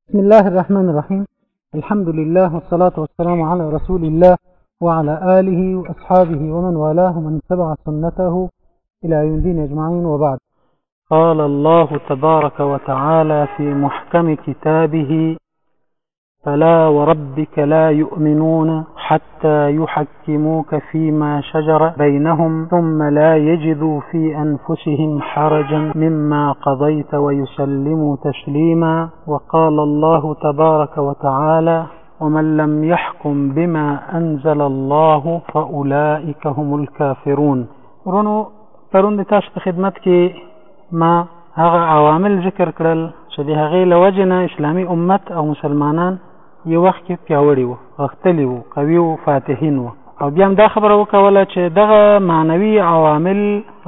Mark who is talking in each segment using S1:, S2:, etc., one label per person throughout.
S1: بسم الله الرحمن الرحيم الحمد لله والصلاة والسلام على رسول الله وعلى آله وأصحابه ومن والاه من سبع سنته إلى يوم أجمعين وبعد قال الله تبارك وتعالى في محكم كتابه فلا وربك لا يؤمنون حتى يحكموك فيما شجر بينهم ثم لا يجدوا في أنفسهم حرجا مما قضيت ويسلموا تسليما وقال الله تبارك وتعالى ومن لم يحكم بما أنزل الله فأولئك هم الكافرون رونو فرون تاش خدمتك ما هذا عوامل ذكر كرل چې د وجنا اسلامي امت او مسلمانان یې وخت کې پیاوړي وو، غښتلي وو، قوي وو، فاتحین وو او بیا هم دا خبره وکوله چې دغه معنوي عوامل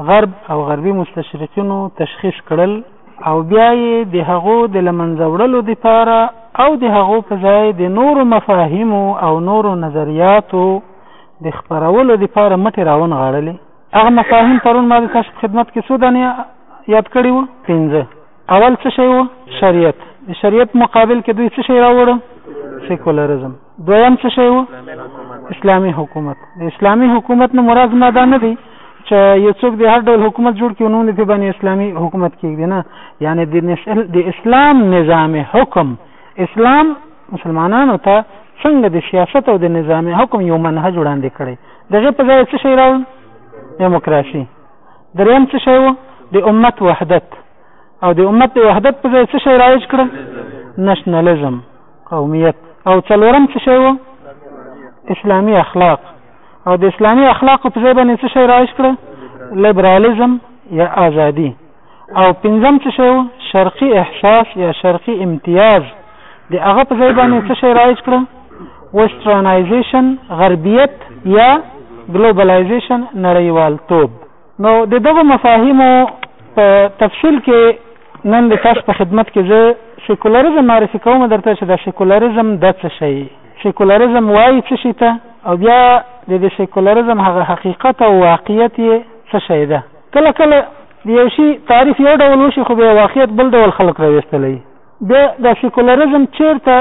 S1: غرب او غربي مستشرقینو تشخیص کړل او بیا یې د هغو د له منځه وړلو دپاره او د هغو په ځای د نورو مفاهیمو او نورو نظریاتو د خپرولو دپاره مټې راونغاړلې. هغه مفاهیم پرون ما د تاسو په خدمت کې څو دانې یاد کړي وو، پنځه. اول څه شی وو شریعت د شریعت مقابل کې دوی څه شی راوړو سیکولرزم دویم څه شی وو اسلامی حکومت د اسلامی حکومت نه مراد ما دا نه دی چې یو څوک د هر ډول حکومت جوړ کړي نو په باندې اسلامی حکومت کېږي نه یعنی د د اسلام نظام حکم اسلام مسلمانانو ته څنګه د سیاست او د نظام حکم یو منهج وړاندې کړي دغه په ځای څه شی راوړو دیموکراسي دریم څه شی و د امت وحدت او د امت د وحدت په ځای څه شی رایج کړل نشنلزم قومیت او څلورم څه شی و اسلامی اخلاق او د اسلامی اخلاق په ځای باندې څه شی رایج کړل لیبرالیزم یا ازادي او پنځم څه شی و؟ شرقي احساس یا شرقي امتیاز د هغه په ځای باندې څه شی رایج کړه؟ وسټرنایزیشن غربیت یا ګلوبلایزیشن نړیوالتوب نو د دغه مفاهیمو په تفصیل کې نن د تاسو په خدمت کې زه سیکولرزم معرفي کوم درته چې دا سیکولرزم د څه شي سیکولرزم وایي څه شي ته او بیا د دې سیکولرزم هغه حقیقت او واقعیت یې څه شی ده کله کله د یو شي تعریف یو ډول وشي خو بیا واقعیت بل ډول خلک راویستلی بیا دا سیکولرزم چیرته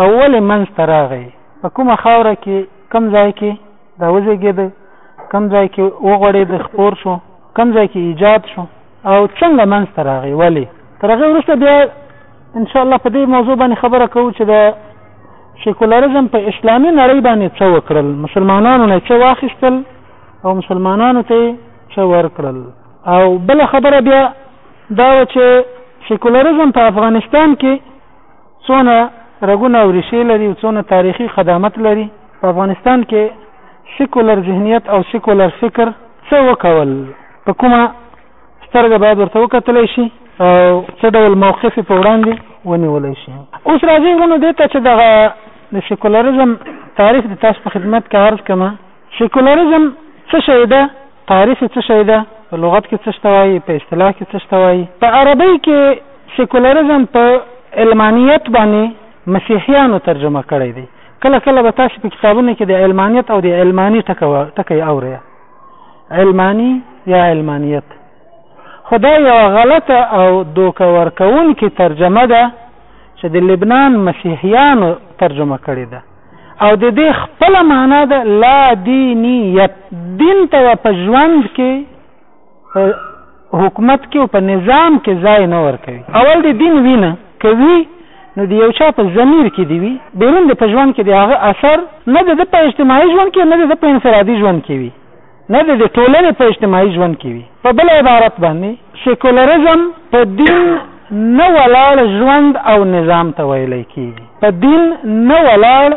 S1: او ولې منځته راغی په کومه خاوره کې کم ځای کې دا وزېږېده کم ځای کې وغوړېد خپور شو کم ځای کې ایجاد شو او څنګه منځته راغی ولې تر هغې وروسته بیا انشاءالله په دې موضوع باندې خبره کوو چې د سیکولرزم په اسلامي نړۍ باندې څه وکړل مسلمانانو نه څه واخیستل او مسلمانانو ته چې ورکړل او بل خبره بیا دا و چې سیکولریزم په افغانستان کې څونه رګونه او ریښې لري او څونه تاریخي قدامت لري په افغانستان کې سیکولر ذهنیت او سیکولر فکر څه وکول په کومه سترګه باید ورته وکتل شي او څه ډول موقف په وړاندې ونیول شي اوس راځي ورونو دې ته چې دغه د سیکولریزم تاریخ د تاسو په خدمت کې عرض کما سیکولرزم څه شی ده؟ تعریف یې څه شی ده؟ په لغت کې څه ته وایي؟ په اصطلاح کې څه ته وایي؟ په عربۍ کې سیکولرزم په علمانیت باندې مسیحیانو ترجمه کړی دی کله کله به تاسو په کتابونو کې د علمانیت او د علماني ټکی اورئ علماني یا علمانیت خو دا یو غلطه او دوکه ورکوونکې ترجمه ده چې د لبنان مسیحیانو ترجمه کړې ده او د دې خپله معنا ده لا دینیت دین ته به په ژوند کې په حکومت کې او په نظام کې ځای نه ورکوي اول د دین وینه کوي نو د یو چا په ضمیر کې دی وي بیرون د په ژوند کې د هغه اثر نه د په اجتماعي ژوند کې نه د په انفرادي ژوند کې وي نه د دې ټولنې په اجتماعي ژوند کې وي په بل عبارت باندې سیکولرزم په دین نه ولاړ ژوند او نظام ته ویل کیږي په دین نه ولاړ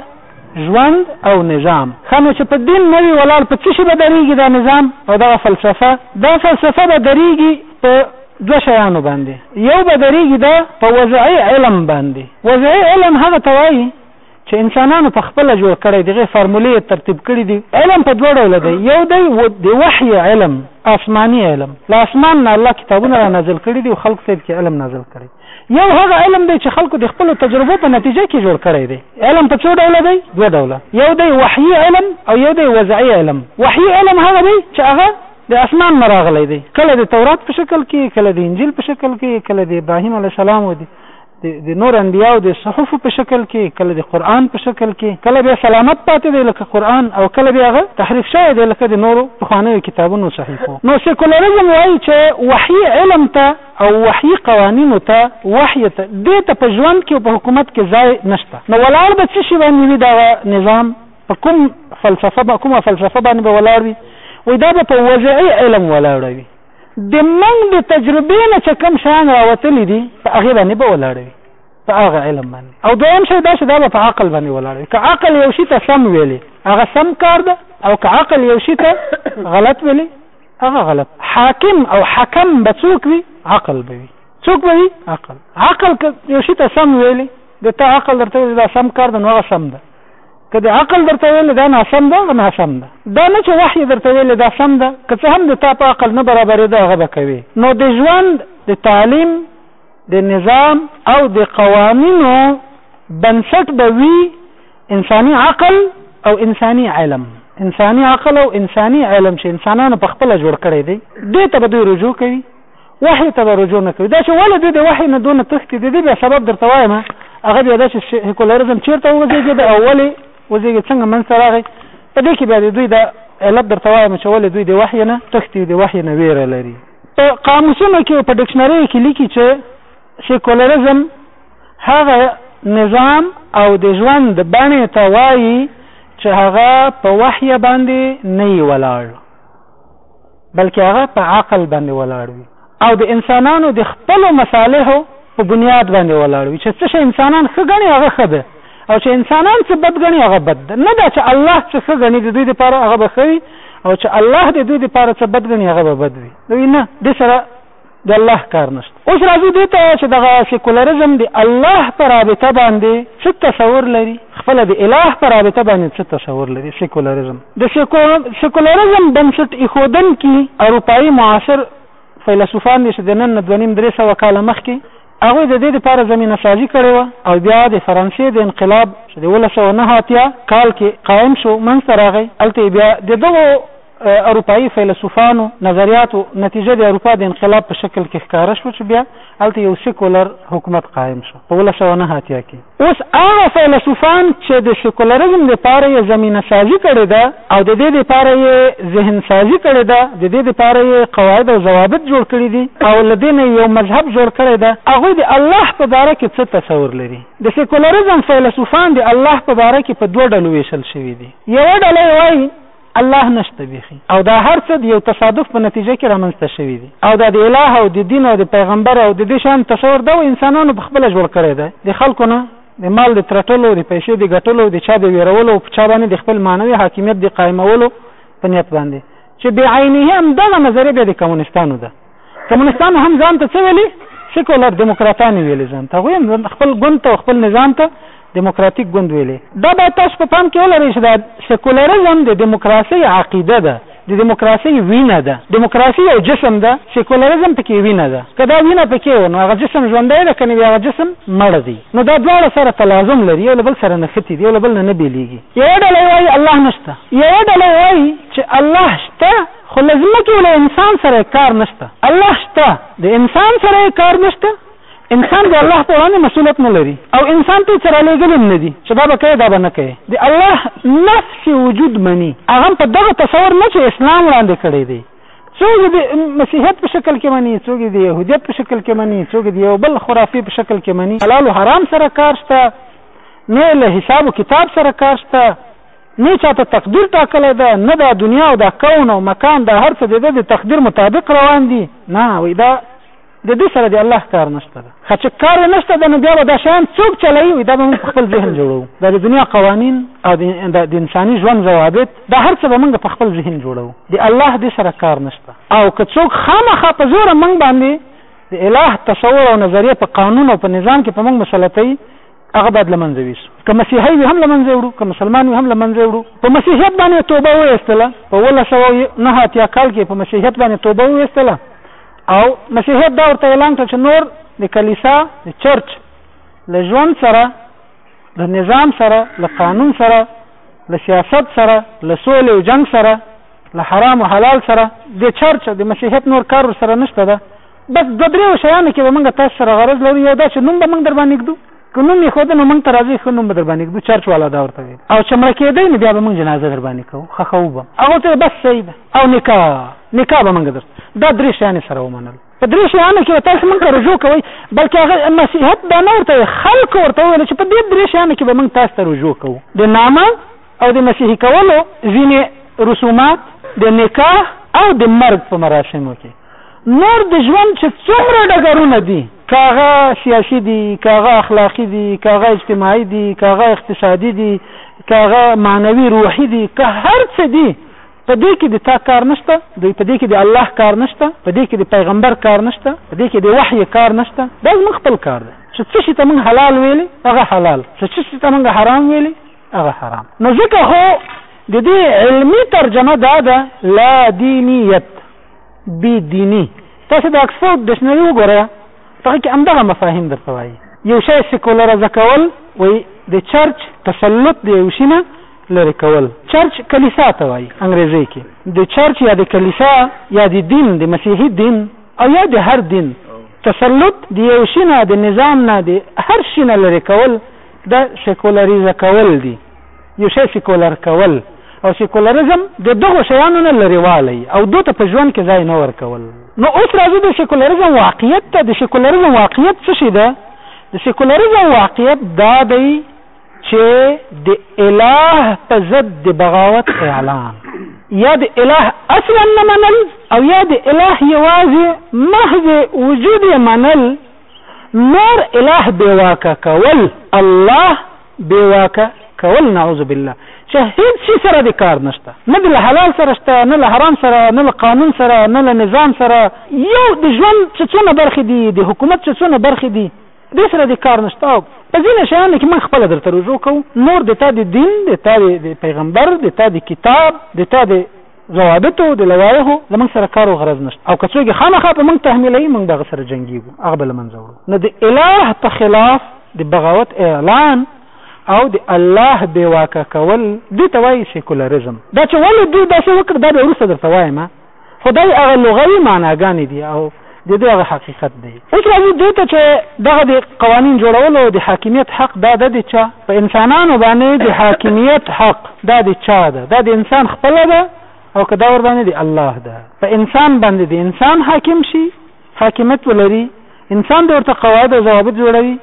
S1: ژوند او نظام خنو چې په دین نه وی ولاړ په څه شي به درېږي دا نظام او دا فلسفه دا فلسفه به درېږي په دو شیانو باندې یو به درېږي دا په وضعي علم باندې وضعي علم هغه ته وایي چې انسانانو په خپله جوړ کړی دی، هغې فارمولې یې ترتیب کړې دي. علم په دوه ډوله دی، یو دی د وحي علم، آسماني علم، له آسمان نه الله کتابونه را نازل کړي دي او خلکو ته یې پکې علم نازل کړی. یو هغه علم دی چې خلکو د خپلو تجربو په نتیجه کې جوړ کړی دی. علم په څو ډوله دی؟ دوه ډوله، یو دی وحي علم او یو دی وضعي علم. وحي علم هغه دی چې هغه د آسمان نه راغلی دی، کله د تورات په شکل کې، کله د انجیل په شکل کې، کله د ابراهیم علیه السلام او د د نور انبیاو د صحف په شکل کې کله د قران په شکل کې کله به سلامت پاتې دی لکه قران او کله به هغه تحریف شوی دی لکه د نورو پخوانیو کتابونو صحیفو نو سیکولریزم وایي چې وحي علم ته او وحي قوانینو ته وحي ته دې ته په ژوند کې او په حکومت کې ځای نشته نو ولاړ به څه شي باندې وي دغه نظام په کوم فلسفه کومه فلسفه باندې به ولاړ وي وایي دا به په وضعي علم ولاړ وي د موږ د تجربې نه چې کوم شیان راوتلي دي په هغې باندې به ولاړوي په هغه علم باندې او دویم شی دا چې دا به په عقل باندې ولاړوي که عقل یو شي ته سم ویلې هغه سم کار ده او که عقل یو شي ته غلط ویلې هغه غلط حاکم او حکم به څوک وي عقل به وي څوک به وي عقل عقل که یو شي ته سم ویلې د تا عقل درته دا سم کار ده نو هغه سم ده که د عقل درته ویل دا ناسم ده هغه ناسم ده دا نه چې وحی درته ویل دا سم ده که څه هم د تا په عقل نه برابرېده هغه به کوې نو د ژوند د تعلیم د نظام او د قوانینو بنسټ به وي انساني عقل او انساني علم انساني عقل او انساني علم چې انسانانو په خپله جوړ کړی دی دې ته به دوی رجوع کوي وحی ته به رجوع نه کوي دا چې ولې دوی د وحی نه دونه تښتي د دې بیا سبب درته وایم هغه بیا دا چې سیکولرزم چیرته وزیږید او ولې وزیږید څنګه منځته راغی په دې کې بیا د دوی د علت درته وایم چې ولې دوی د وحی نه تښتي د وحی نه ویره لري په قاموسونو کې په ډکشنري کې لیکي چې سیکولرزم هغه نظام او د ژوند بڼې ته وایي چې هغه په وحی باندې نه ولاړ بلکې هغه په عقل باندې ولاړ وي او د انسانانو د خپلو مصالحو په بنیاد باندې ولاړ وي چې څه شی انسانان ښه ګڼي هغه ښه ده او چې انسانان څه بد ګڼي هغه بد ده نه دا چې الله څه ښه ګڼي د دوی لپاره هغه به ښه وي او چې الله د دوی لپاره څه بد ګڼي هغه به بد وي دوی نه د سره د الله کار نشته. اوس راځو دې ته چې دغه سیکولرزم د الله په رابطه باندې څه تصور لري، خپله د اله په رابطه باندې څه تصور لري سیکولرزم. د سیکولرزم بنسټ ایښودنکي اروپايي معاصر فیلسوفان دي چې د نن نه دوه نیم درې سوه کاله مخکې هغوی د دې لپاره زمینه سازي کړې وه او بیا د فرانسې د انقلاب چې د اوولس سوه نهه اتیا کال کې قایم شو منځته راغی هلته یې بیا د دغو اروپايي فيلسوفانو نظرياتو نتيجه د اروپا د انقلاب په شکل کې ښکاره شوه چې بيا هلته يو سيکولر حکومت قايم شو په اوولس سوه نهه اتیا کې. اوس هغه فيلسوفان چې د سيکولرزم لپاره يې زمينه سازي کړې ده او د دې لپاره يې ذهن سازي کړې ده، د دې لپاره يې قواعد او ضوابط جوړ کړي دي او له دې نه يې يو مذهب جوړ کړی ده، هغوی د الله په باره کې څه تصور لري؟ د سيکولرزم فيلسوفان د الله په باره کې په دوه ډلو وېشل شوي دي، يوه ډله يې وايي، الله نشته بیخي او دا هر څه د یو تصادف په نتیجه کې رامنځ ته شوي دي او دا د اله او د دین او د پیغمبر او د دې شیانو تصور دغو انسانانو په خپله جوړ کړی دی د خلکو نه د مال د ترټلو د پیسو د ګټلو د چا د ویرولو او په چا باندې د خپل معنوي حاکمیت د قایمولو په نیت باندې چې بعینه همدغه نظریه بیا د کمونستانو ده کمونستانو هم ځان ته څه ویلي سیکولر دیموکراتان یې ویلي ځان ته هغوی هم خپل ګوند ته خپل نظام ته دیموکراتیک ګوند ویلي دا باید تاسو په پام کې ولرئ چې دا سیکولرزم د دیموکراسۍ عقیده ده د دیموکراسۍ وینه ده دیموکراسي یو جسم ده سیکولرزم پکې وینه ده که دا وینه پکې و نو هغه جسم ژوندی ده که نه وي هغه جسم مړ دی نو دا دواړه سره تلازم لري یو له بل سره نښتي دي یو له بل نه نه بېلېږي یوه ډله وایي الله نشته یوه ډله وایي چې الله شته خو له ځمکې او له انسان سره یې کار نشته. الله شته، د انسان سره یې کار نشته، انسان د الله په وړاندې مسئولیت نه لري او انسان ته یې څه رالېږلي هم نه دي چې دا به کوې دا به نه کوې. د الله نفي وجود مني، هغه هم په دغه تصور نه چې اسلام وړاندې کړی دی، څوک یې د مسیحیت په شکل کې مني، څوک یې د یهودیت په شکل کې مني، څوک یې د یوه بل خرافې په شکل کې مني. حلال او حرام سره کار شته، نه یې له حساب او کتاب سره کار شته، نه چاته تقدیر ټاکلی ده نه دا دنیا او دا کون او مکان دا هر څه د ده د تقدیر مطابق روان دي نه وایي دا د دې سره د الله کار نشته ده خو چې کار یې نشته ده نو بیا به دا شیان څوک چلوي وایي دا به موږ په خپل ذهن جوړوو دا د دنیا قوانین او د انساني ژوند ضوابط دا هر څه به موږ په خپل ذهن جوړوو د الله دې سره کار نشته او که څوک خامخا په زوره موږ باندې د اله تصور او نظریه په قانون او په نظام کې په موږ مسلطوي هغه باید له منځه ویسو که مسیحی وي هم له منځه وړو که مسلمان وي هم له منځه وړو په مسیحیت باندې توبه ویستله په اوله سوه نهه اتیا کال کې په مسیحیت باندې توبه ویستله او مسیحیت دا ورته اعلان کړ چې نور د کلیسا د چرچ له ژوند سره له نظام سره له قانون سره له سیاست سره له سولې او جنگ سره له حرام او حلال سره د چرچ د مسیحیت نور کار سره نشته ده بس دوه درېو شیانو کې به موږ تاسو سره غرض لرو یو دا چې نوم به موږ در باندې ږدو که نوم یې ښوده نو موږ ته راځئ ښه نوم به در باندې ږدو چرچ والا دا ورته ویل او چې مړه کېدی نو بیا به موږ جنازه در باندې کوو ښخوو به هغه ته بس صحیح ده او نکاح نکاح به موږ در دا درې شیان یې سره ومنل په درې شیانو کې تاسو موږ ته رجوع کوئ بلکې هغه نصیحت دا نه ورته خلکو ورته وویل چې په دې درې شیانو کې به موږ تاسو ته رجوع کوو د نامه او د مسیحي کولو ځینې رسومات د نکاح او د مرګ په مراسمو کې نور د ژوند چې څومره ډګرونه دي، که هغه سیاسي دي، که هغه اخلاقي دي، که هغه اجتماعي دي، که هغه اقتصادي دي، که هغه معنوي روحي دي، که هر څه دي، په دې کې د تا کار نشته، دوی په دې کې د الله کار نشته، په دې کې د پیغمبر کار نشته، په دې کې د وحي کار نشته، دا زموږ خپل کار دی چې څه شي ته موږ حلال ویلي هغه حلال، څه چې ته موږ حرام ویلي هغه حرام. نو ځکه خو د دې علمي ترجمه دا ده لا دینیت. بی دینی تاسو د اکسفورد ډکشنری وګورئ هغه کې همدغه مفاهیم درته وایي یو شی سیکولرزه کول وایي د چرچ تسلط د یو شي نه لرې کول چرچ کلیسا ته وایي انګریزي کې د چرچ یا د کلیسا یا د دین د مسیحي دین او یا د هر دین تسلط د یو شي نه د نظام نه د هر شي نه لرې کول د سیکولریزه کول دي یو شی سیکولر کول او سیکولریزم د دغو شیانو نه لرې والی او دوی ته په ژوند کې ځای نه ورکول. نو اوس راځو د سیکولریزم واقعیت ته، د سیکولریزم واقعیت څه شی ده؟ د سیکولریزم واقعیت دا دی چې د اله په ضد د بغاوت اعلان، یا د اله اصلا نه منل او یا د اله یوازې محض وجود یې منل، نور اله بې واکه کول، الله بې واکه کول نعوذ بالله چې هیڅ شي سره د کار نشته نه د حلال سره شته نه له حرام سره نه له قانون سره نه له نظام سره یو د ژوند چې څونه برخې دي د حکومت چې څونه برخې دي د سره د کار نشته او په ځینې شیانو کې موږ خپل درته رجوع کوو نور د تا د دین د تا د پیغمبر د تا د کتاب د تا د ضوابط او د لوایحو له موږ سره کار او غرض نشته او که څوک یې خامخا په موږ تحمیلوي موږ به هغه سره جنګیږو هغه به له منځه وړو نو د اله په خلاف د بغاوت اعلان او د الله بې واکه کول دې ته وایي سیکولریزم دا چې ولې دوی داسې وکړ دا به وروسته درته وایم خو دا یې هغه لغوي معناګانې دي او د دې هغه حقیقت دی. اوس راځو دې ته چې دغه د قوانین جوړولو د حاکمیت حق دا ده د چا؟ په انسانانو باندې د حاکمیت حق دا د چا ده؟ دا د انسان خپله ده او که دا ورباندې د الله ده؟ په انسان باندې د انسان حاکم شي، حاکمیت ولري، انسان دې ورته قواعد او ضوابط جوړوي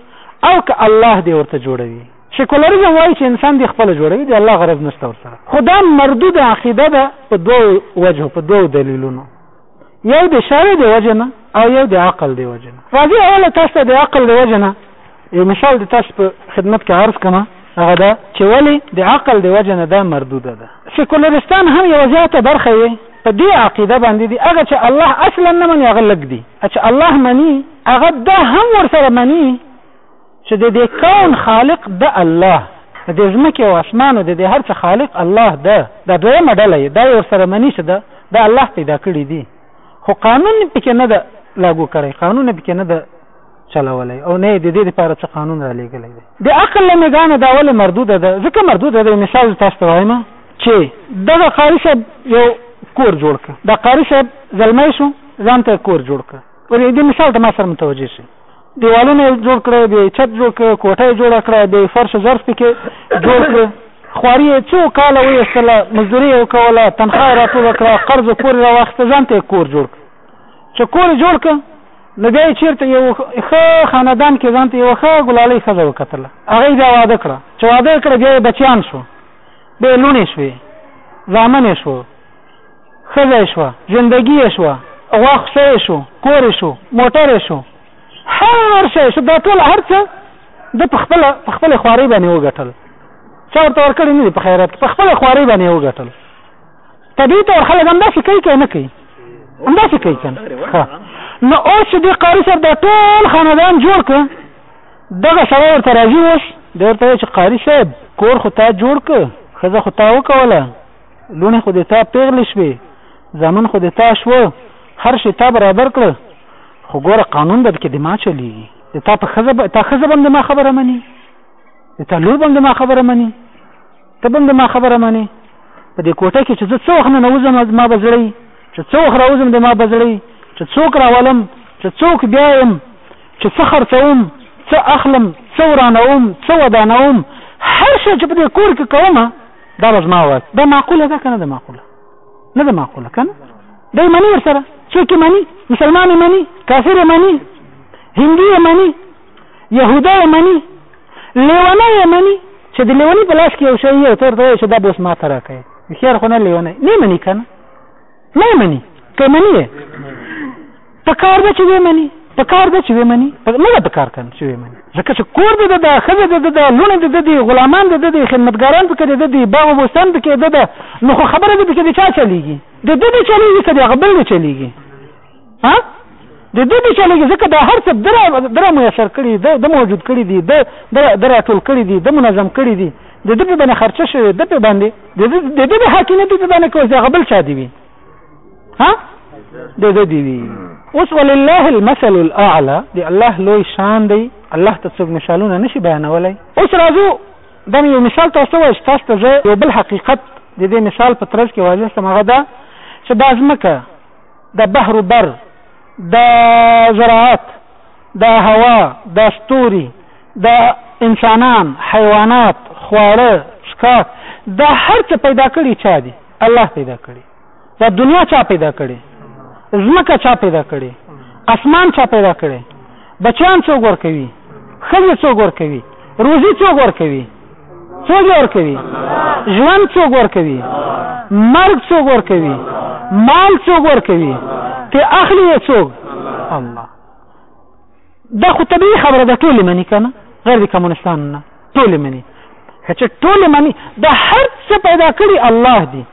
S1: او که الله دې ورته جوړوي؟ سیکولریزم وایي چې انسان دې خپله جوړوي، د الله غرض نشته ورسره. خو دا مردوده عقیده ده په دوو وجهو، په دوو دلیلونو. یو د شرع د وجه نه او یو د عقل د وجه نه راځي اوله تاسو ته د عقل د وجه نه یو مثال د تاسو په خدمت کې عرض کوم هغه دا چې ولې د عقل د وجه نه دا مردوده ده سیکولرستان هم یو زیاته برخه یې په دې عقیده باندې دي هغه چې الله اصلا نه مني هغه لګ دي چې الله مني هغه دا هم ورسره مني چې د دې کون خالق د الله، د دې ځمکې او اسمانو د دې هر څه خالق الله د، دا دویمه ډله یې دا یې ورسره مني چې د، دا الله پیدا کړي دي، خو قانون یې پکې نه ده لاګو کړی، قانون یې پکې نه ده چلولی او نه یې د دې لپاره څه قانون را لېږلی دی. د عقل له نګانه دا ولې مردوده ده؟ ځکه مردوده ده، یو مثال زه تاسو ته وایم چې دغه قاري صاحب یو کور جوړ کړ، دا قاري صاحب زلمی شو ځان ته یې کور جوړ کړ، ولې دې مثال ته ما سره متوجه شئ، دیوالونه یې جوړ کړی، بیا یې چت جوړ کړی، کوټه یې جوړه کړه، بیا یې فرش ظرف پکې جوړ کړ، خواري یې څو کاله وایستله، مزدوري یې وکوله، تنخوا یې راټوله کړه، قرض و پور یې راواخیسته، ځان ته یې کور جوړ کړ. چې کور یې جوړ کړ، نو بیا یې چېرته یو ښه خاندان کې ځان ته یوه ښه ګلالۍ ښځه وکتله، هغه یې بیا واده کړه، چې واده یې کړه بیا یې بچیان شو، بیا یې لوڼې شوې، زامن یې شو، ښځه یې شوه، ژوندګي یې شوه، غوا خوسه یې شو، کور یې شو، موټر یې شو، هر شی یې شو، دا ټول هر څه ده په خپله په خپلې خوارۍ باندې وګټل، چا ورته ورکړي نه دي په خیرات کې، په خپلې خوارۍ باندې یې وګټل. طبیعي طور خلک همداسې کوي که نه کوي؟ همداسې کوي که نه؟ نو اوس چې دې قاري صاحب دا ټول خاندان جوړ کړ، دغه سړی ورته راځي اوس دی ورته وایي چې قاري صاحب کور خو تا جوړ کړ، ښځه خو تا وکوله، لونی خو د تا پیغلې شوې زامن خو د تا شو هر شي تا برابر کړ خو ګوره قانون در کې د ما چلیږي د تا په خزه تا خزه باندې ما خبره مني د تا لور باندې ما خبره مني ته باندې ما خبره مني په دې کوټه کې چې زه څو وخت نه وځم ما بزړی چې څو وخت راوځم د ما بزړی چې څوک راولم چې څوک بیایم چې څه خرڅوم څه اخلم څه ورانوم څه ودانوم هر شی چې په دې کور کې کوم دا به زما وایي دا معقوله ده که نه ده معقوله نه ده معقوله که نه دا یې مني ورسره څوک یې مني مسلمان یې مني کافر یې مني هندي یې مني یهوده یې مني لیونه یې مني چې د لیوني په لاس کې یو شی یو تور دی چې دا به اوس ما ته راکوي هوښیار خو نه لیونی نه مني که نه نه مني که مني په کار ده چې وې مني په کار ده چې وې مني نه ده په کار کن چې وې مني ځکه چې کور د د ښځه د د لونه د د غلامان د د خدمتګاران پکې د د باغ او بوستان پکې د د نو خو خبره ده پکې د چا چلیږي د د چلیږي که د هغه بل چلیږي ها د دې به چلېږي ځکه دا هر څه در در میسر کړي د د موجود کړي دي د د راټول کړي دي د منظم کړي دي د دې په باندې خرچه شوی د په باندې د دې د دې حاکمیت په باندې کوځي هغه بل چا دی وي ها د دې دی وي اوس ولله المثل الاعلى دی الله لوی شان دی الله ته څوک مثالونه نشي بیانولای اوس راځو دا یو مثال تاسو وایي تاسو ته یو بل حقیقت د دې مثال په ترڅ کې واضح سم هغه دا چې دا ځمکه د بحر و بر د زراعت د هوا د ستوري د انسانان حیوانات خواړه څښاک دا هر څه پیدا کړي چا دي الله پیدا کړي دا دنیا چا پیدا کړي ځمکه چا پیدا کړي اسمان چا پیدا کړي بچیان څوک ورکوي ښځې څوک ورکوي روزي څوک ورکوي څوک یې ورکوي ژوند څوک ورکوي مرګ څوک ورکوي مال څوک ورکوي ته اخلي یې څوک الله دا خو طبیعي خبره ده ټولې مني که نه غیر د کمونستانو نه ټولې مني که چې ټولې مني دا هر څه پیدا کړي الله دی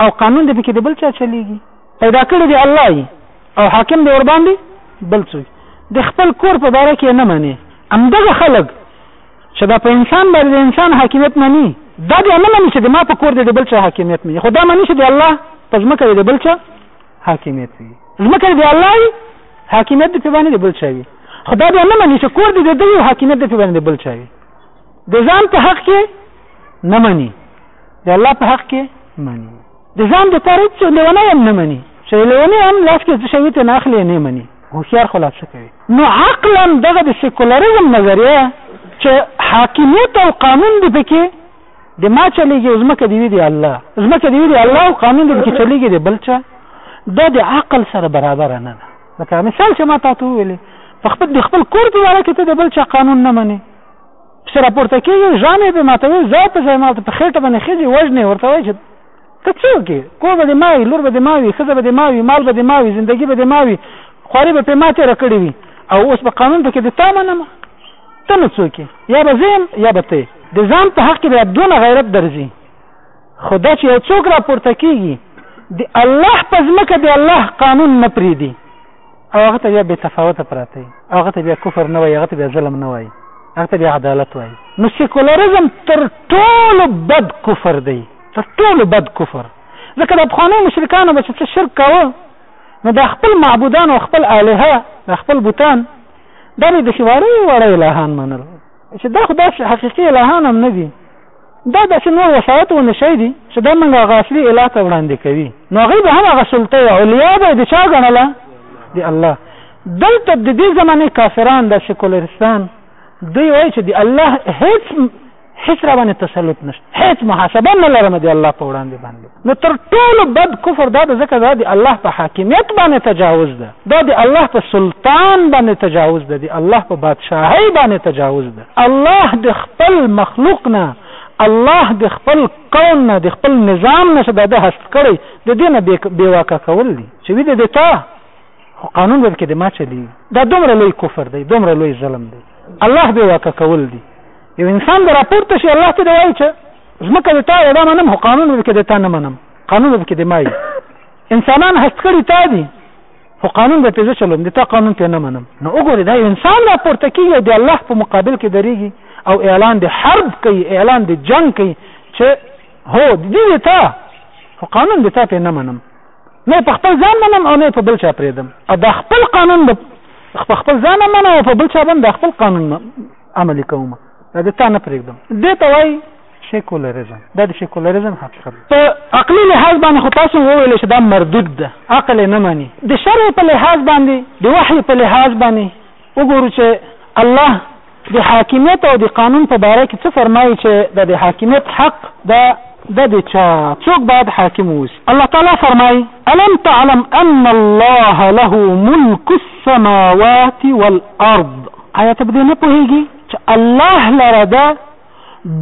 S1: او قانون دی پکې د بل چا چلیږي پیدا کړي دی الله دی او حاکم دی ورباندې بل څوک د خپل کور په باره کې نه مني همدغه خلک چې دا په انسان باندې د انسان حاکمیت مني دا بیا نه مني چې د ما په کور دی د بل چا حاکمیت مني خو دا مني چې د الله په ځمکه دی د بل چا حاکمیت وي ځمکه دی الله وي حاکمیت د په باندې د بل چا وي خو دا بیا نه مني چې کور دی د دوی حاکمیت د په باندې د بل چا وي د ځان په حق کې نه مني د الله په حق کې مني د ځان د پاره چې لیونی هم نه مني چې لیونی هم لاس کې څه شوي ته نه اخلي نه مني هوښیار خو لا څه کوي؟ نو عقلاً دغه د سیکولرزم نظریه چې حاکمیت او قانون دې پکې د ما چلېږي او ځمکه دې وي د الله، ځمکه دې وي د الله او قانون دې پکې چلېږي د بل چا، دا د عقل سره برابره نه ده. لکه مثال چې ما تا ته وویلې، په خپل د خپل کور په باره کې ته د بل چا قانون نه منې، پسې راپورته کېږي، ژامې به ماتوې، ځای په ځای ماته په خېټه باندې خېژي، وژنې، ورته وایي چې ته څوک یې؟ کور به دې ما وي، لور به دې ما وي، ښځه به دې ما وي، مال به دې ما وي، زندګي به دې ما وي، خواري به پرې ما تېره کړې وي او اوس به قانون پکې د تا منم؟ ته نو څوک یې؟ یا به زه یم یا به ته. د ځان په حق کې بیا دونه غیرت درځي خو دا چې یو څوک راپورته کېږي د الله په ځمکه د الله قانون نه پرېږدي او هغه ته بیا بې تفاوته پراته وي هغه ته بیا کفر نه وایي هغه ته بیا ظلم نه وایي هغه ته بیا عدالت وایي نو سیکولرزم تر ټولو بد کفر دی تر ټولو بد کفر ځکه د پخوانو مشرکانو به چې څه شرک کاوه نو دا خپل معبودان او خپل الهه دا خپل بوتان دا به د شواري وړه الهان منل چې دا خدای حقيقي الهان هم نه دي دا د نور وسایط و نشي دي چې دا موږ غاصلي اله ته وړاندې کوي نو هغه به هم هغه سلطه او علیا به د چا غنله دی الله دلته د دې زمانه کافران د سیکولرستان دوی وایي چې دی الله هیڅ هیڅ را باندې تسلط نشته هیڅ محاسبه نه لرم دی الله په وړاندې باندې نو تر ټولو بد کفر دا د ځکه دا دی الله په حاکمیت باندې تجاوز ده دا دی الله په سلطان باندې تجاوز ده دی الله په بادشاهي باندې تجاوز ده الله د خپل مخلوق نه الله د خپل کون نه د خپل نظام نه څه د هست کړی د دینه بیواکه کول دي چې وی د تا خو قانون ول کې د ما چلی دا دومره لوی کفر دی دومره لوی ظلم دی الله بیواکه کول دي یو انسان د راپورته شي الله ته دی وایي چې ځمکه د تا دا منم خو قانون به کې د تا نه منم قانون به کې د مای انسانان هست کړي تا دي خو قانون به پیژه چلوم د تا قانون ته نه منم نو وګوره دا انسان راپورته کیږي د الله په مقابل کې درېږي او اعلان د حرب کوي اعلان د جنگ کوي چې هو دې تا خو قانون د تا ته نه منم نه په خپل ځان منم او نه په بل چا پرېدم دا خپل قانون خپل ځان منم او په بل چا باندې خپل قانون عملی کوم دا د تا نه پرېږدم دې ته وایي سیکولریزم دا د سیکولریزم حقیقت په عقلي لحاظ باندې خو تاسو وویل چې دا مردود ده عقل نه مانی د شرع په لحاظ باندې د وحي په لحاظ باندې وګورو چې الله د حاکمیت او د قانون په باره کې څه فرمایي چې د حاکمیت حق د د دې چا څوک باید حاکم اوسي الله تعالی فرمایي الم تعلم ان الله له ملک السماوات والارض آیا ته په دې نه پوهېږي چې الله لره ده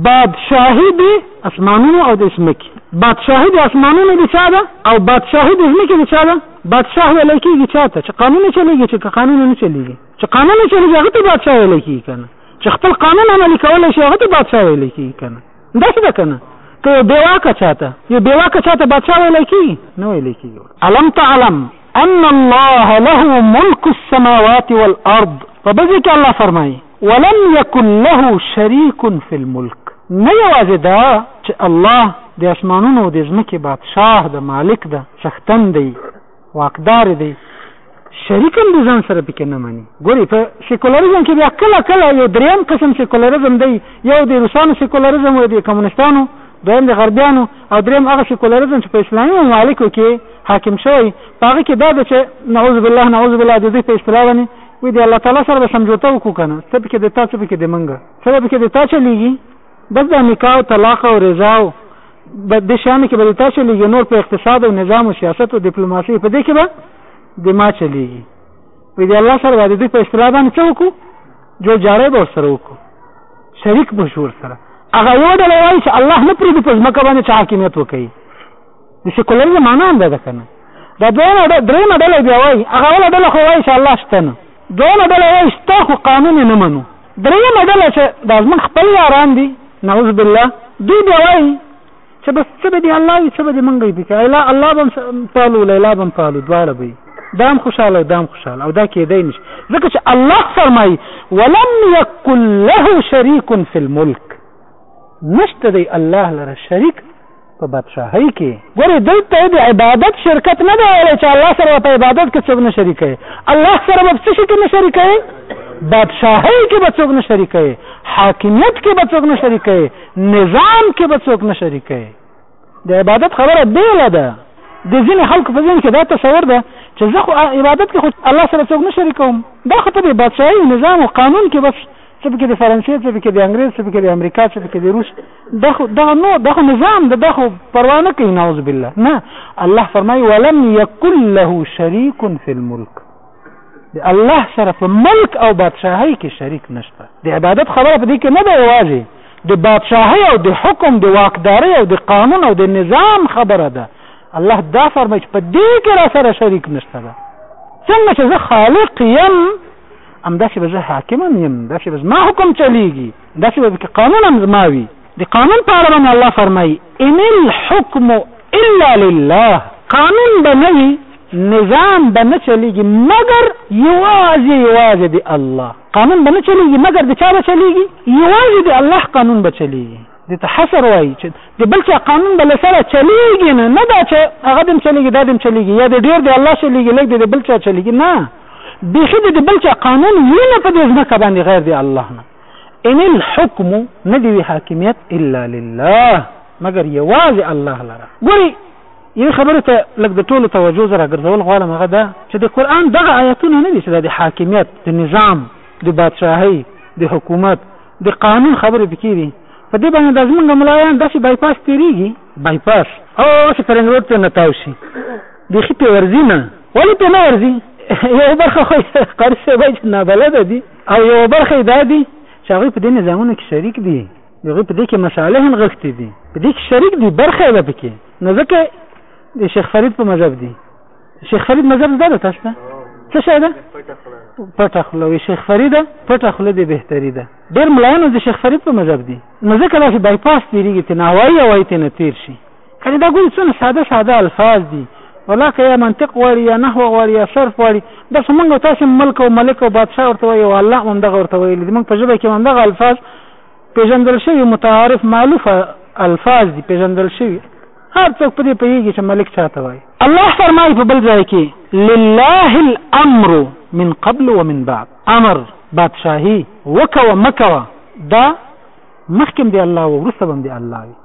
S1: بادشاهي د اسمانونو او د ځمکې بادشاهي د اسمانونو د چا ده او بادشاهي د ځمکې د چا ده بادشاه ویلی کېږي چا ته چې قانون چلېږي چې که قانون نه چلېږي چې قانون چلېږي هغه ته بادشاه ویلی کېږي که نه چې خپل قانون عملي کولی شي هغه ته بادشاه ویلی کېږي که نه داسې ده که نه که یو بېواکه چا ته یو بېواکه چا ته بادشاه ویلی کېږي نه ویلی کېږي الم تعلم ان الله له ملک السماوات والارض په بل ځای کې الله فرمایي ولم یکن له شریک فی الملک نه یوازې دا چې الله د اسمانونو او د ځمکې بادشاه ده مالک ده څښتن دی واکدار دی شریک هم د ځان سره پکې نه مني ګوري په سیکولریزم کې بیا کله کله یو دریم قسم سیکولریزم دی یو د روسانو سیکولریزم او د کمونستانو دویم د غربیانو او دریم هغه سیکولرزم چې په اسلامي ممالکو کې حاکم شوی په هغه کې دا ده چې نعوذ بالله نعوذ بالله د دوی په اصطلاح باندې وي د الله تعالی سره به سمجوته وکړو کنه څه پکې د تا څه پکې د منګه څه پکې د تا چلیږي بس د نکاح او طلاق او رضا او د شان کې به د تا چلیږي نور په اقتصاد او نظام او سیاست او ډیپلوماسي په دې کې به د ما چلیږي وي د الله سره د دوی په اصطلاح باندې څه وکړو جو جاره به سره وکړو شریک به شو سره هغه یو ډول وایي چې الله نه پرې په ځمکه باندې چې حاکمیت وکړي د سیکولرزم معنا هم ده کنه دا دویمه ډله درېیمه ډله بیا وایي هغه اوله ډله خو وایي چې الله شته نه دویمه ډله وایي شته خو قانون یې نه منو درېیمه ډله چې دا زموږ خپل یاران دي نعوذ بالله دوی بیا وایي چې بس څه به دی الله وي څه به دی منګي دي چې الا الله بم پالو لیلا بم پالو دواړه به دام خوشاله او دام خوشاله او دا کېدای نشي ځکه چې الله فرمایي ولم یکن له شریک فی الملک نشته دی الله لره شریک په بادشاهۍ کې ګوره دلته د عبادت شرکت نه دی ویلی چې الله سره په عبادت کې څوک نه شریکوي الله سره به څه شي کې نه شریکوي بادشاهۍ کې به څوک نه شریکوي حاکمیت کې به څوک نه شریکوي نظام کې به څوک نه شریکي د عبادت خبره بیله ده د ځینې خلکو په ذهن کې دا تصور ده چې زه خو عبادت کې خو الله سره څوک نه شریکوم دا خو ته د بادشاهي نظام او قانون کې بس څه پکې د فرانسې څه پکې د انګرېز څه پکې د امریکا څه پکې د روس دا خو دا نو دا خو نظام ده دا خو پروا نه کوي نعوذ بالله نه الله فرمایي ولم یکن له شریک فی الملک د الله سره په ملک او بادشاهۍ کې شریک نشته د عبادت خبره په دې کې نه ده یوازې د بادشاهۍ او د حکم د واکدارۍ او د قانون او د نظام خبره ده الله دا فرمایي چې په دې کې را سره شریک نشته ده څنګه چې زه خالق یم همداسې به زه حاکم هم یم داسې به زما حکم چلیږي داسې به قانون هم زما وي د قانون په اړه باندې الله فرمایي ان الحکم الا لله قانون به نه وي نظام به نه چلیږي مګر یوازې یوازې د الله قانون به نه چلیږي مګر د چا به چلیږي یوازې د الله قانون به چلیږي د ته حصر وایي چې د بل چا قانون به له سره چلېږي نه نه دا چې هغه دې هم چلېږي دا دې هم چلېږي یا د ډېر د الله چلېږي لږ د بل چا چلېږي نه بیخي د بل چا قانون وي نه په دې ځمکه باندې غیر د الله نه ان الحكم نه دی وی حاکمیت الا لله مګر یوازې الله لره ګوري یو خبره ته لږ د ټولو توجه زره ګرځول غواړم هغه دا چې د قران دغه آیاتونه نه دي چې د حاکمیت د نظام د بادشاهي د حکومت د قانون خبرې پکې دي په دې باندې د زمونږ ملایان داسې بایپاس تیریږي بایپاس او چې پرنګ روډ ته نتاو شي بیخي پې ورځي نه ولې پې نه ورځي یو برخه خو قاري صاحب چې نابلده دي او یوه برخه یې دا دي چې هغوی په دې نظامونو کې شریک دي د هغوی په دې کې مصالح نغښتې دي په دې کې شریک دي برخه یې ده پکې نو ځکه د شیخ فرید په مذهب دي شیخ فرید مذهب زده ده تاسو ته څه شی ده پټه خوله وي شیخ فرید پټه خوله دې بهتري ده ډېر ملایانو د شیخ فرید په مذهب دي نو ځکه داسې بایپاس تېرېږي ترې نه وایي او وایي ترې نه تېر شي کني دا ګوري څونه ساده ساده الفاظ دي ولاکه یا منطق غواړي یا نحو غواړي یا صرف غواړي دا څنګه تاسو ملک او ملک او بادشاه ورته وایي او الله هم دغه ورته ویلي دي موږ په ژبه کې هم دغه الفاظ پیژندل شوي متعارف معلوف الفاظ دي پیژندل شوي هر څوک په دې پیږي چې ملک چاته وایي الله فرمایي په بل ځای کې لله الامر من قبل ومن بعد امر بادشاهي وکوه مکوه دا مخکم دی الله او ورسته باندې الله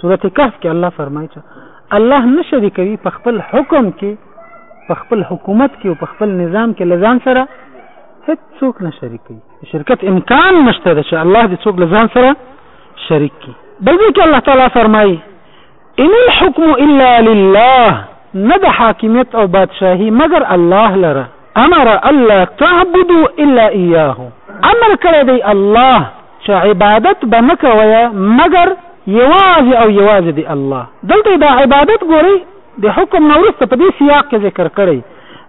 S1: سورته کهف کې الله فرمایي چې الله نه شریکوي په خپل حکم کې په خپل حکومت کې او په خپل نظام کې لزان سره هیڅ څوک نه شریکوي شرکت امکان نشته چې الله دې څوک لزان سره شریک کړي بلکې کې الله تعالی فرمایي ان الحكم الا لله نه د حاکمیت او بادشاهي مګر الله لره امر الله تعبدو الا اياه امر کړی دی الله چې عبادت به نه کوئ مګر یوازې او یوازې دی الله دلته دا عبادت ګورئ د حکم نه وروسته په دې سیاق کې ذکر کړی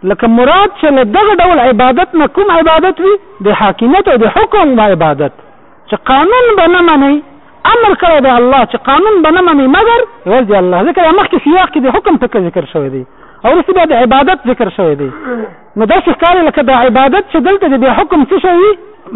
S1: لکه مراد چې له دغه ډول عبادت نه کوم عبادت وي د حاکمیت او د حکم عبادت چې قانون به نه منئ امر کړی دی الله چې قانون به نه منئ مګر یوازې دی الله ځکه دا مخکې سیاق کې د حکم ټکی ذکر شوی دی او وروسته بیا د عبادت ذکر شوی دی نو داسې ښکاري لکه د عبادت چې دلته د بیا حکم څه شوی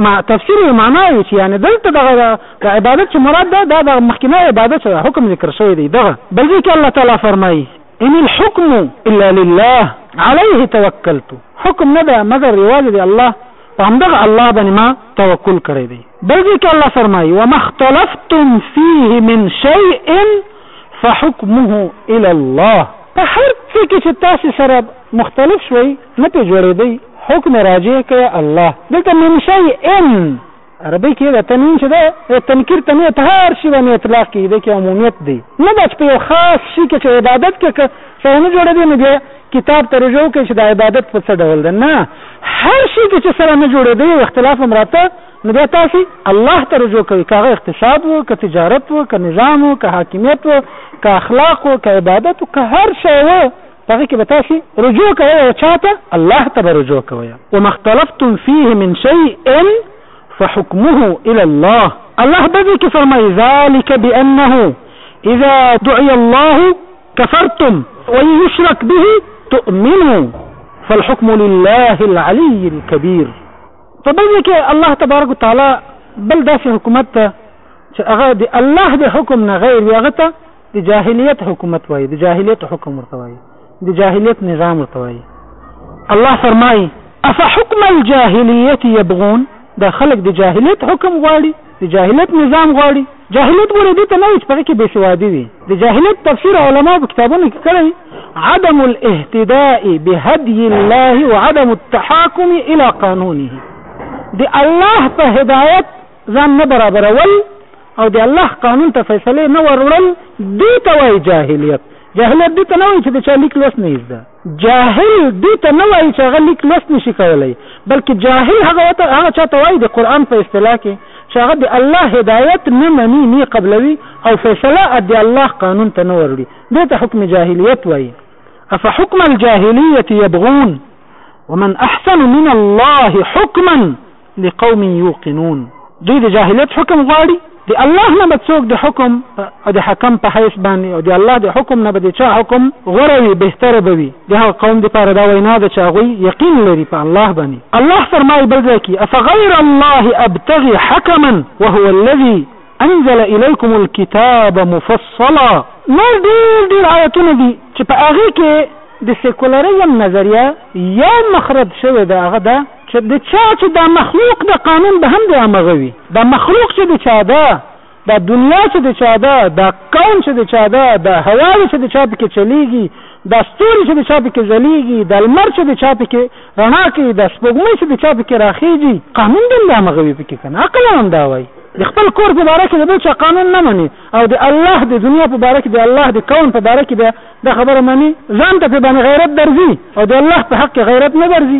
S1: ما تفسیر یې معنا وي چې یعنې دلته دغه د عبادت چې مراد ده دا د مخکینی عبادت چې حکم ذکر شوی دی دغه بل ځای کې الله تعالی فرمایي ان الحكم الا لله عليه توکلت حکم نه ده مګر یوازې د الله په همدغه الله باندې ما توکل کړی دی بل ځای کې الله فرمایي وما اختلفتم فيه من شيء فحكمه الى الله په هر څه کې چې تاسو سره مختلف شوي نه پې جوړېدی حکم راجع کوي الله دلته من شيء عربي کې د تنوین چې ده تنکیر تنوی په هر شي باندې اطلاق کیږي کې عمومیت دی نه بچ په یو خاص شي کې چې عبادت کې څه نه جوړېدی نو بیا کتاب ته رجوع وکړئ چې دا عبادت په څه ډول دی، نه هر شي کې چې سره نه جوړېده یو اختلاف هم راته نو بیا تاسې الله ته رجوع کوئ که هغه اقتصاد و، که تجارت و، که نظام و، که حاکمیت و، که اخلاق و، که عبادت و، که هر شی و په هغه کې به تاسې رجوع کوئ او چا ته؟ الله ته به رجوع کوئ. وما اختلفتم فيه من شيء فحكمه الى الله الله به دې کې فرمایي ذلک بأنه اذا دعي الله کفرتم وان یشرک به تؤمنو فالحکم لله العلی الکبیر په بل ځای کې الله تبارک وتعالی بل داسې حکومت ته چې هغه د الله د حکم نه غیر وي هغه ته د جاهلیت حکومت وایي د جاهلیت حکم ورته وایي د جاهلیت نظام ورته وایي الله فرمایي افحکم الجاهلیت یبغون دا خلک د جاهلیت حکم غواړي د جاهلیت نظام غواړي جاهلیت ګوره دې ته نه وي چې پهکې بېسوادي وي د جاهلیت تفسیر علما په کتابونو کې کړی عدم الاهتداء بهدي الله وعدم التحاکم الى قانونه د الله په هدایت ځان نه برابرول او د الله قانون ته فیصله نه وروړل دې ته وایي جاهلیت جاهلیت دې ته نه وایي چې د چا لیک لوست نه زده جاهل دې ته نه وايي چې هغه لیک لوست نه شي کولی، بلکې جاهل هغه هغه چا ته وايي د قرآن په اصطلاح کې چې هغه د الله هدایت نه مني، نې قبلوي او فیصله ئې د الله قانون ته نه وروړي، دې ته حکم جاهلیت وايي. افحکم الجاهلیة یبغون ومن احسن من الله حکما. لقوم یوقنون دوی د جاهلیت حکم غواړي د الله نه به څوک د حکم او د حکم په حیث باندې او د الله د حکم نه به د چا حکم غوره وي بهتره به وي د هغه قوم دپاره دا وینا ده چې هغوی یقین لري په الله باندې الله فرمایي بل ځای کې افغیر الله ابتغي حکما وهو الذي انزل الیکم الکتاب مفصلا نور ډیر ډیر آیتونه دي چې په هغې کې د سیکولرزم نظریه یو مخرج شوې ده هغه ده چه د چا چه دا مخلوق دا قانون به هم د همغه وي دا مخلوق چه د چا ده دا دنیا چه د چا ده دا کون چه د چا ده دا هواوې چه د چا پکې چلیږي دا ستوري چه د چا پکې ځلیږي دا لمر چه د چا پکې رڼا کوي دا سپوږمۍ چه د چا پکې راخیږي قانون به هم د همغه وي پکې کنه عقل هم دا وایي د خپل کور په باره کې د بل چا قانون نه مني او د الله د دنیا په باره کې د الله د کون په باره کې بیا دا خبره مني ځان ته په باندې غیرت درځي او د الله په حق کې غیرت نه درځي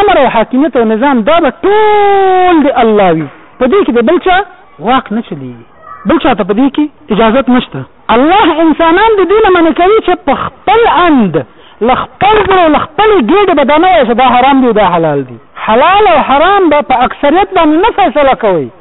S1: امر او حاکمیت او نظام دا به ټول د الله وي په دې کې د بل چا واک نه چلیږي بل چا ته په دې کې اجازت نشته الله انسانان د دې نه منع کوي چې په خپل اند له خپل زړه له خپلې ګېډې به دا نه وایي چې دا حرام دي دا حلال دي حلال او حرام به په اکثریت باندې نه فیصله کوئ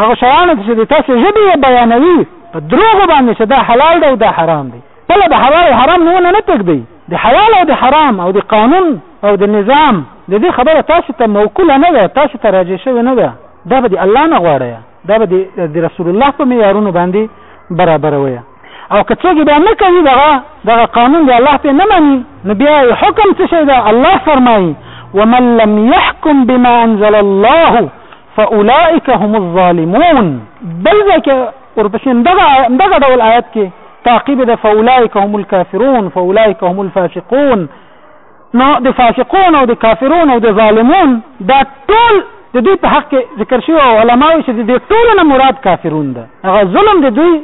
S1: هغه شیانو ته چې د تاسو ژبې یې بیانوي په دروغو باندې چې دا حلال دی او دا حرام دی کله د حلال او حرام نیونه نه پرېږدئ د حلال او د حرام او د قانون او د نظام د دې خبره تاسو ته موکوله نه ده تاسو ته راجع شوې نه ده دا به د الله نه غواړی دا به د رسول الله په معیارونو باندې برابروي او که څوک دا نه کوي دغه دغه قانون دی الله په نه مانی نو بیا حکم څه شي دا الله فرمایي ومن لم يحكم بما انزل الله فاولئک هم الظالمون بل ځای کې ورپسې همدغه همدغه ډول آیت کې تعقیب د فاولئک هم الکافرون فاولئک هم الفاسقون نو د فاسقون او د کافرون او د ظالمون دا ټول د دوی په حق ذکر شوی او علما وایي چې د دې ټولو نه مراد کافرون ده هغه ظلم د دوی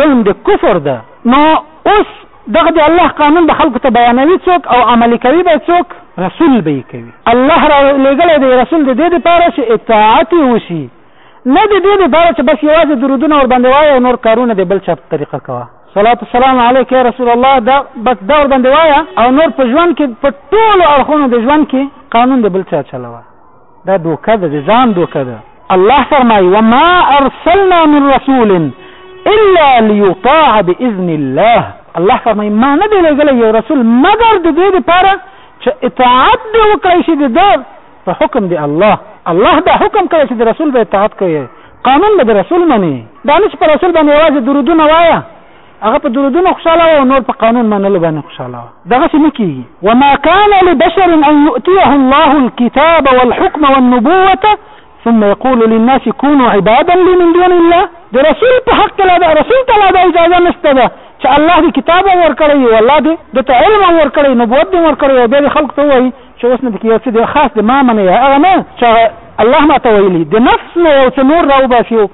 S1: ظلم د کفر ده نو اوس دغه د الله قانون به خلکو ته بیانوي څوک او عملي کوي به یې څوک؟ رسول به یې کوي. الله را لېږلی دی رسول د دې دپاره چې اطاعت یې وشي نه د دې دپاره چې بس یوازې درودونه ورباندې وایه او نور کارونه دې بل چا په طریقه کوه. صلوات السلام علیک یا رسول الله دا بس دا ورباندې وایه او نور په ژوند کې په ټولو اړخونو د ژوند کې قانون د بل چا چلوه. دا دوکه ده د ځان دوکه ده الله فرمایي وما ارسلنا من رسول الا ليطاع باذن الله الله فرمایي ما نه دی لېږلی یو رسول مګر د دې لپاره چې اطاعت دې وکړی شي د ده په حکم دی الله الله دا حکم کړی چې د رسول به اطاعت کوي قانون به د رسول مني دا نه چې په رسول باندې یوازې درودونه وایه هغه په درودونو خوشاله وه او نور په قانون منلو باندې خوشاله وه دغسې نه کېږي وما كان لبشر ان يؤتيه الله الكتاب والحكم والنبوة ثم يقول للناس كونوا عبادا لي من دون الله د رسول په حق لا ده رسول ته لا ده اجازه نشته ده چې الله دې کتاب ورکړی او الله دې د ته علم ورکړی نبوت دې ورکړی او بیا خلق ته وایي چې اوس نه دې یو څه دې خاص دې ما منې هغه نه چې الله ما ته ویلي د نفس نه یو څه نور راوباسي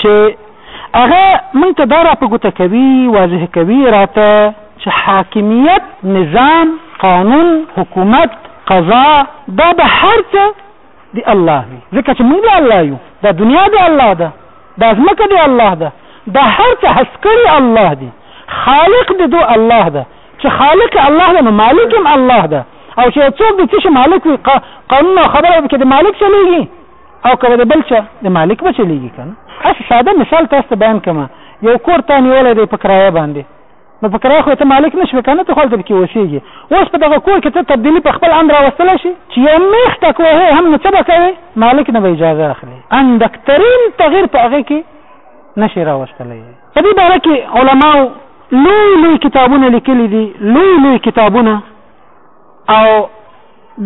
S1: چې هغه موږ ته دا را په ګوته کوي واضح کوي راته چې حاکمیت نظام قانون حکومت قضا دا به هر څه د الله وي ځکه چې موږ د الله یو دا دنیا د الله ده دا ځمکه د الله ده دا هر څه هست کړي الله دی خالق د دو الله ده چې خالق الله ده نو مالک هم الله ده او چې څوک د څه مالک وي قانون او خبره کې د مالک چلیږي او که به د بل چا د مالک به چلیږي که نه هسې ساده مثال تاسو ته بیان کړم یو کور تا نیولی دی په کرایه باندې نو په کرایه خو ته مالک نه شوې که نه ته خو هلته پکې اوسېږي اوس په دغه کور کې ته تبدیلي په خپل اند راوستلی شي چې یو میخ ټک وهې هم نو څه به کوې مالک نه به اجازه اخلي اندکترین تغیر په هغې کې نه شي راوستلی په دې باره کې علماو لوی لوی کتابونه لیکلي دي لوی لوی کتابونه او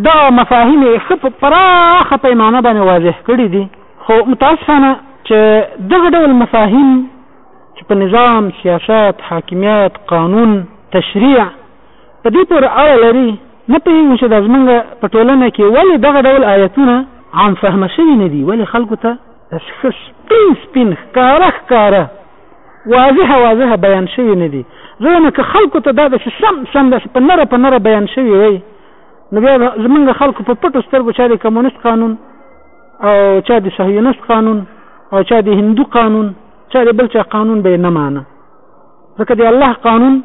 S1: دغه مفاهیم یې ښه په پراخه پیمانه باندې واضح کړي دي خو متاسفانه چې دغه ډول مفاهیم چې په نظام سیاست حاکمیت قانون تشریع په دې پورې اړه لري نه پوهېږو چې دا زمونږ په ټولنه کې ولې دغه ډول آیتونه عام فهمه شوي نه دي ولې خلکو ته ښه سپین سپین ښکاره ښکاره واضح واضح بیان شوی نه دی زونه که خلکو ته دا د سم سم د په نره په نره بیان شوی وای نو بیا زمونږ خلکو په پټو سترګو چا د کمونست قانون او چا د صهیونست قانون او چا د هندو قانون چا د بل چا قانون به نه مانه ځکه د الله قانون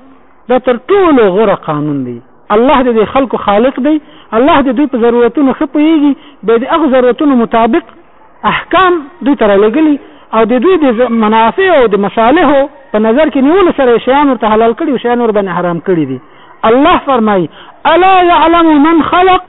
S1: دا تر ټولو غوره قانون دی الله د خلکو خالق دی الله د دوی په ضرورتونو ښه پوهېږي به د هغو ضرورتونو مطابق احکام دوی ته رالېږلي او د دوی د منافع او د مصالحو په نظر کې نیولو سره یې شیان ورته حلال کړي او شیان ورباندې حرام کړي دي الله فرمایي الا یعلم من خلق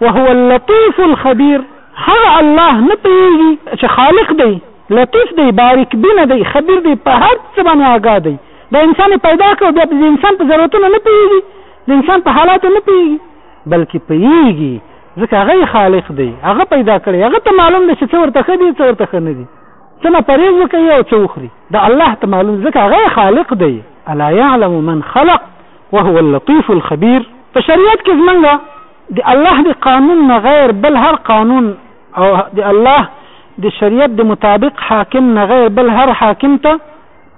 S1: وهو اللطیف الخبیر هغه الله نه پوهېږي چې خالق دی لطیف دی باریک بینه دی خبیر دی په هر څه باندې آګاه دی دا انسان پیدا کړ بیا د انسان په ضرورتونو نه پوهېږي د انسان په حالاتو نه پوهېږي بلکې پوهېږي ځکه هغه یې خالق دی هغه پیدا کړی هغه ته معلوم دی چې څه ورته ښه دي څه ورته ښه نه دي څه نه پرهېز وکوي او څه وخوري د الله ته معلوم ځکه هغه یې خالق دی الا یعلم من خلق وهو اللطیف الخبیر په شریعت کې زمونږ د الله د قانون نه غیر بل هر قانون او د الله د شریعت د مطابق حاکم نه غیر بل هر حاکم ته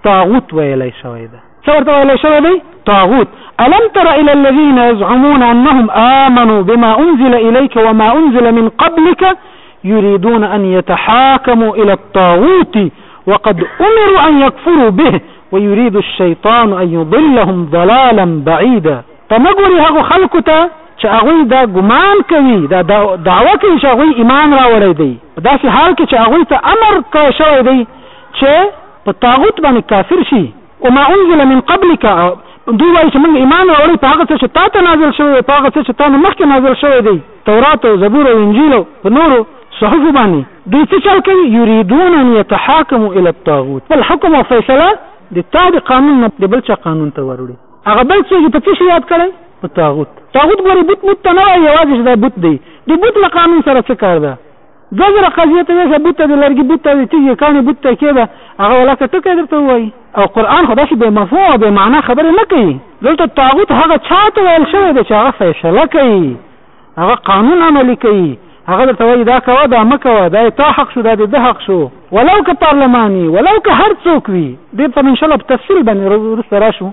S1: طاغوت ویلی شوی ده څه ورته ویل شوی دی؟ طاغوت الم تر الى الذين يزعمون انهم آمنوا بما انزل اليك وما انزل من قبلك يريدون ان يتحاكموا الى الطاغوت وقد امروا ان يكفروا به ويريد الشيطان ان يضلهم ضلالا بعيدا ته نه ګوري هغه خلکو ته چې هغه دا ګمان کوي دا دعوه کوي چې هغه ایمان راوړی دی په داسې حال کې چې هغه ته امر کړی شوی دی چې په طاغوت باندې کافر شي او ما انزل من قبلك دوی وایي چې موږ ایمان راوړی په هغه څه چې تا ته نازل شوی دی په هغه څه چې تا نه مخکې نازل شوی دی تورات او زبور او انجیل او په نورو صحف باندې دوی څه چل کوي یریدون ان یتحاکموا الی الطاغوت بل حکم او فیصله د تا د قانون نه د بل چا قانون ته وروړي هغه بل څه چې په څه شي یاد کړي په طاغوت طاغوت ګوري بت مت نه یوازې دا بت دی د بت له قانون سره څه کار ده دوه زره قضیه ته ویشه بوت د لرګي بوت د تیږې کانې بوت ته کېده هغه ولاکه ټکی درته ووایي او قرآن خو داسې بې مفهوم او بې معنا خبرې نه کوي دلته طاغوت هغه چا ته ویل شوی دی چې هغه فیصله کوي هغه قانون عملي کوي هغه درته وایي دا کوه دا مه کوه دا یې تا حق شو دا د ده حق شو ولو که پارلماني ولو که هر څوک وي دې ته انشاءالله په تفصیل باندې وروسته راشو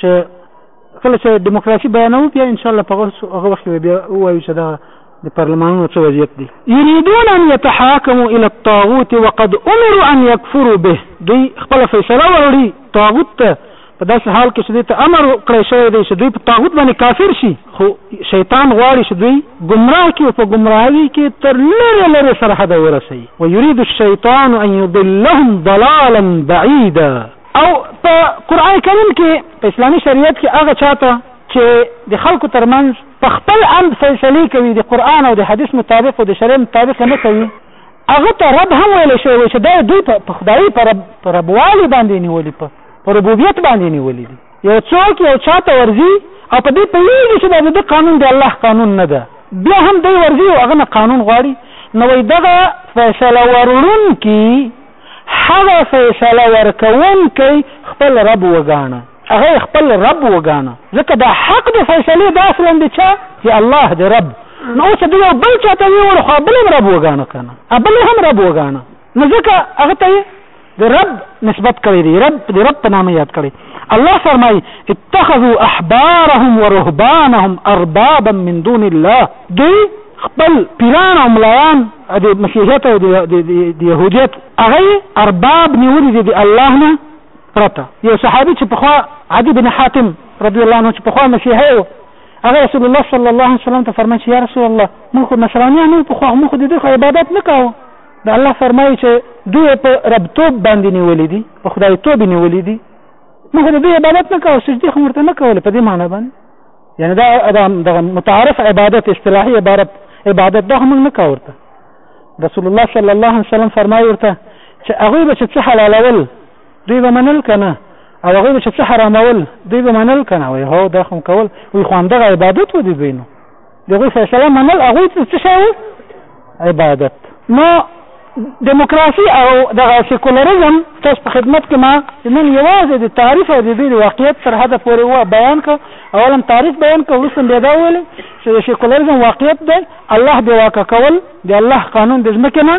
S1: چې کله چې دیموکراسي بیانوو بیا ان شاء الله په هغه وخت کې بیا وایو چې دا د پارلمانونو څه وضعیت دی یریدون ان یتحاکموا الی الطاغوت وقد امروا ان یکفروا به دوی خپل فیصله وروړي طاغوت ته په داسې حال کې چې دوی ته امر کړی شوی دی چې دوی په طاغوت باندې کافر شي خو شیطان غواړي چې دوی ګمراه کړي او په ګمراهۍ کې تر لرې لرې سرحده ورسوي ویرید الشیطان ان یضلهم ضلالا بعیدا او په قرآن کریم کې په اسلامي شریعت کې هغه چاته چې د خلکو ترمنځ په خپل اند فیصلې کوي د قرآن او د حدیث مطابق او د شریعت مطابق نه کوي هغه ته رب هم ویل شوی چې دا دوی په خدای پر پر ربوالي باندې نیولې په پر ربوبیت باندې نیولې دي یو څوک یو چاته ورزي او په دې پیږي چې دا د قانون دی الله قانون نه ده بیا هم دوی ورزي او هغه قانون غواړي نو دغه فیصله ورونکي هغه فیصله ورکوونکی خپل رب وګاڼه، هغه یې خپل رب وګاڼه، ځکه دا حق د فیصلې دا اصلا د چا چې الله دی رب، نو اوس دوی یو بل چاته ویوړ خو بل هم رب وګاڼه کنه، بل یې هم رب وګاڼه، نو ځکه هغه ته یې د رب نسبت کړی دی، رب د رب په نامه یاد کړی. الله فرمایي اتخذوا احبارهم ورهبانهم اربابا من دون الله دوی خپل پیران او ملایان د مسیحیت او د یهودیت هغه ارباب نیولي دي د الله نه پرته یو صحابي چې پخوا عدي بن حاتم رضی الله عنه چې پخوا مسیحي و هغه رسول الله صلی الله علیه وسلم ته فرمایي چې یا رسول الله موږ خو نصرانیان یو پخوا موږ خو د دوی خو عبادت نه کوو د الله فرمایي چې دوی په ربتوب باندې نیولي دي په خدایتوب نیولي دي موږ د دوی عبادت نه کوو سجدې خو ورته نه کولې په دې معنی باندې یعنی دا دغه متعارف عبادت اصطلاحي عبارت عبادت دا هم نه کاورته رسول الله صلی الله علیه وسلم فرمایي ورته چې هغه به چې حلالول دوی به منل کنه او هغه به چې حرامول دوی به منل کنه وای هو دا هم کول وي خو همدغه عبادت و دي بینو دغه فیصله منل هغه څه شاو عبادت. نو دموکراسي او دغه سیکولرزم ستاسو په خدمت کې ما چې نن یوازې د تعریف او د دوی د واقعیت تر حده پورې و بیان کړ اول هم تعریف بیان کړ وروسته بیا دا وویل چې د سیکولرزم واقعیت دی الله بې واکه کول د الله قانون د ځمکې نه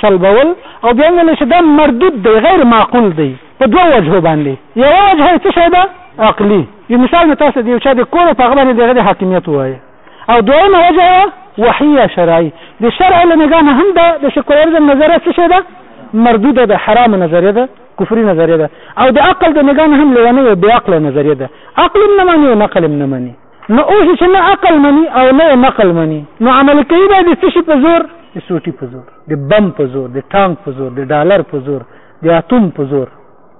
S1: سلبول او بیا ویل چې دا مردود دی غیر معقول دی په دوه وجهو باندې یوه وجه یې څه شی ده عقلي یو مثال مې تاسو د یو چا د کور په هغه باندې د هغه د حاکمیت ووایه او دویمه وجه یې وحي یا شرعي د شرع له نګاه نه هم دا د سیکولاریزم نظریه څه شی ده مردوده ده حرامه نظریه ده کفري نظریه ده او د عقل د نګاه نه هم لیونۍ او بې عقله نظریه ده عقل هم نه مني او نقل هم نه مني نو اوس چې نه عقل مني او نه نقل مني نو عمل کوي به د څه شي په زور د سوټي په زور د بم په زور د ټانک په زور د ډالر په زور د اتوم په زور